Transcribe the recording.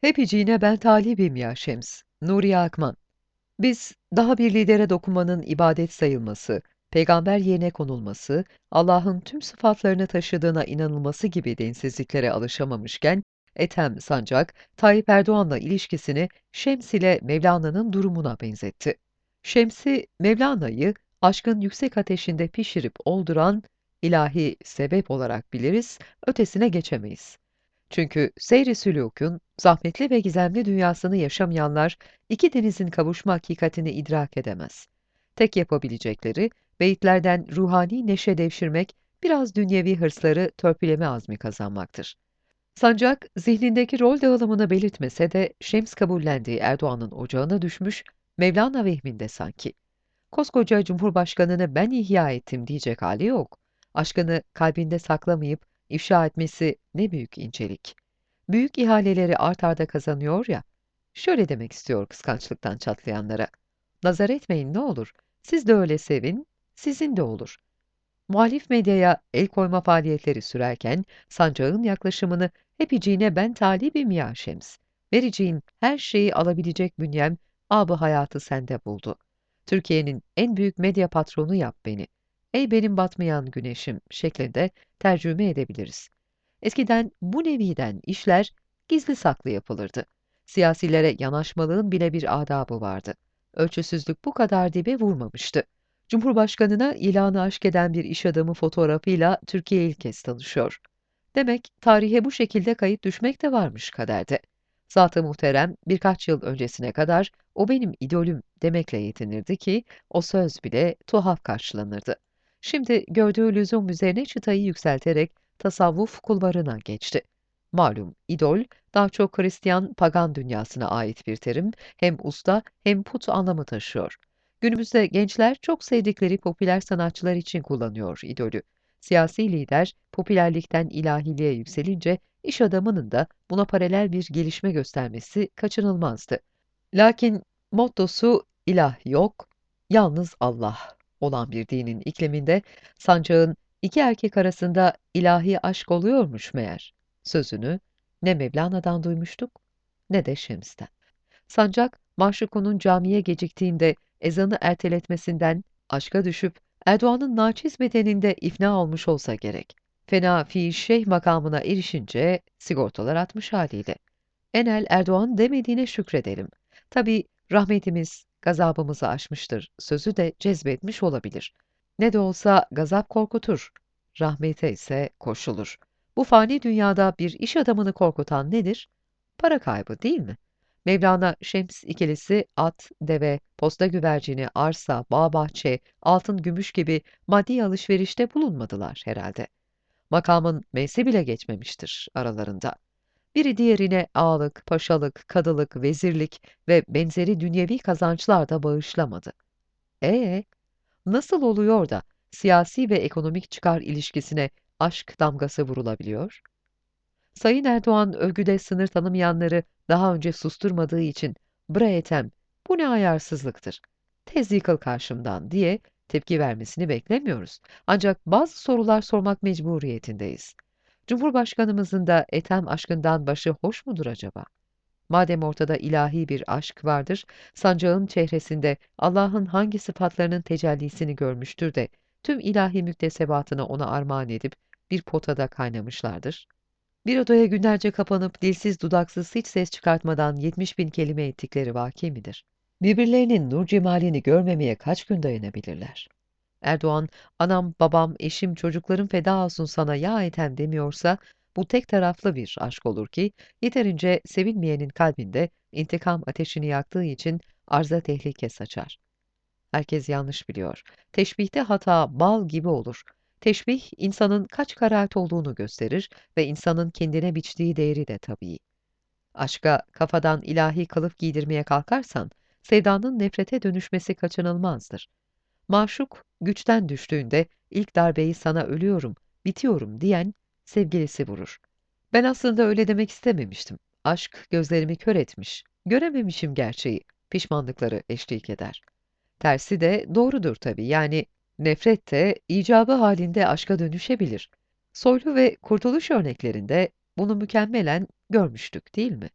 Hepiciğine ben talibim ya Şems. Nuriye Akman. Biz daha bir lidere dokunmanın ibadet sayılması, peygamber yerine konulması, Allah'ın tüm sıfatlarını taşıdığına inanılması gibi densizliklere alışamamışken, Ethem Sancak, Tayyip Erdoğan'la ilişkisini Şems ile Mevlana'nın durumuna benzetti. Şems'i, Mevlana'yı aşkın yüksek ateşinde pişirip olduran ilahi sebep olarak biliriz, ötesine geçemeyiz. Çünkü seyri sülûkün zahmetli ve gizemli dünyasını yaşamayanlar iki denizin kavuşma hakikatini idrak edemez. Tek yapabilecekleri beyitlerden ruhani neşe devşirmek, biraz dünyevi hırsları törpüleme azmi kazanmaktır. Sancak zihnindeki rol dağılımını belirtmese de Şems kabullendiği Erdoğan'ın ocağına düşmüş, Mevlana vehminde sanki. Koskoca Cumhurbaşkanını ben ihya ettim diyecek hali yok. Aşkını kalbinde saklamayıp ifşa etmesi ne büyük incelik. Büyük ihaleleri art arda kazanıyor ya, şöyle demek istiyor kıskançlıktan çatlayanlara. Nazar etmeyin ne olur, siz de öyle sevin, sizin de olur. Muhalif medyaya el koyma faaliyetleri sürerken, sancağın yaklaşımını hepiciğine ben talibim ya Şems. Vereceğin her şeyi alabilecek bünyem, abı hayatı sende buldu. Türkiye'nin en büyük medya patronu yap beni. Ey benim batmayan güneşim şeklinde tercüme edebiliriz. Eskiden bu neviden işler gizli saklı yapılırdı. Siyasilere yanaşmalığın bile bir adabı vardı. Ölçüsüzlük bu kadar dibe vurmamıştı. Cumhurbaşkanına ilanı aşk eden bir iş adamı fotoğrafıyla Türkiye ilk kez tanışıyor. Demek tarihe bu şekilde kayıt düşmek de varmış kaderde. Zat-ı muhterem birkaç yıl öncesine kadar o benim idolüm demekle yetinirdi ki o söz bile tuhaf karşılanırdı. Şimdi gördüğü lüzum üzerine çıtayı yükselterek tasavvuf kulvarına geçti. Malum idol daha çok Hristiyan pagan dünyasına ait bir terim, hem usta hem put anlamı taşıyor. Günümüzde gençler çok sevdikleri popüler sanatçılar için kullanıyor idolü. Siyasi lider popülerlikten ilahiliğe yükselince iş adamının da buna paralel bir gelişme göstermesi kaçınılmazdı. Lakin mottosu ilah yok, yalnız Allah olan bir dinin ikliminde sancağın iki erkek arasında ilahi aşk oluyormuş meğer. Sözünü ne Mevlana'dan duymuştuk ne de Şems'ten. Sancak, maşukunun camiye geciktiğinde ezanı erteletmesinden aşka düşüp Erdoğan'ın naçiz bedeninde ifna olmuş olsa gerek. Fena fi şeyh makamına erişince sigortalar atmış haliyle. Enel Erdoğan demediğine şükredelim. Tabi rahmetimiz gazabımızı aşmıştır sözü de cezbetmiş olabilir. Ne de olsa gazap korkutur, rahmete ise koşulur. Bu fani dünyada bir iş adamını korkutan nedir? Para kaybı değil mi? Mevlana Şems ikilisi at, deve, posta güvercini, arsa, bağ bahçe, altın gümüş gibi maddi alışverişte bulunmadılar herhalde. Makamın meysi bile geçmemiştir aralarında. Biri diğerine ağalık, paşalık, kadılık, vezirlik ve benzeri dünyevi kazançlar da bağışlamadı. Ee, nasıl oluyor da siyasi ve ekonomik çıkar ilişkisine aşk damgası vurulabiliyor? Sayın Erdoğan övgüde sınır tanımayanları daha önce susturmadığı için ''Bre bu ne ayarsızlıktır, tez yıkıl karşımdan'' diye tepki vermesini beklemiyoruz. Ancak bazı sorular sormak mecburiyetindeyiz. Cumhurbaşkanımızın da Ethem aşkından başı hoş mudur acaba? Madem ortada ilahi bir aşk vardır, sancağın çehresinde Allah'ın hangi sıfatlarının tecellisini görmüştür de tüm ilahi müktesebatını ona armağan edip bir potada kaynamışlardır. Bir odaya günlerce kapanıp dilsiz dudaksız hiç ses çıkartmadan 70 bin kelime ettikleri vaki midir? Birbirlerinin nur cemalini görmemeye kaç gün dayanabilirler? Erdoğan, anam, babam, eşim, çocuklarım feda olsun sana ya etem demiyorsa, bu tek taraflı bir aşk olur ki, yeterince sevilmeyenin kalbinde intikam ateşini yaktığı için arza tehlike saçar. Herkes yanlış biliyor. Teşbihte hata bal gibi olur. Teşbih, insanın kaç karahat olduğunu gösterir ve insanın kendine biçtiği değeri de tabii. Aşka kafadan ilahi kılıf giydirmeye kalkarsan, sevdanın nefrete dönüşmesi kaçınılmazdır. Maşuk, güçten düştüğünde ilk darbeyi sana ölüyorum, bitiyorum diyen sevgilisi vurur. Ben aslında öyle demek istememiştim. Aşk gözlerimi kör etmiş. Görememişim gerçeği. Pişmanlıkları eşlik eder. Tersi de doğrudur tabii. Yani nefret de icabı halinde aşka dönüşebilir. Soylu ve kurtuluş örneklerinde bunu mükemmelen görmüştük değil mi?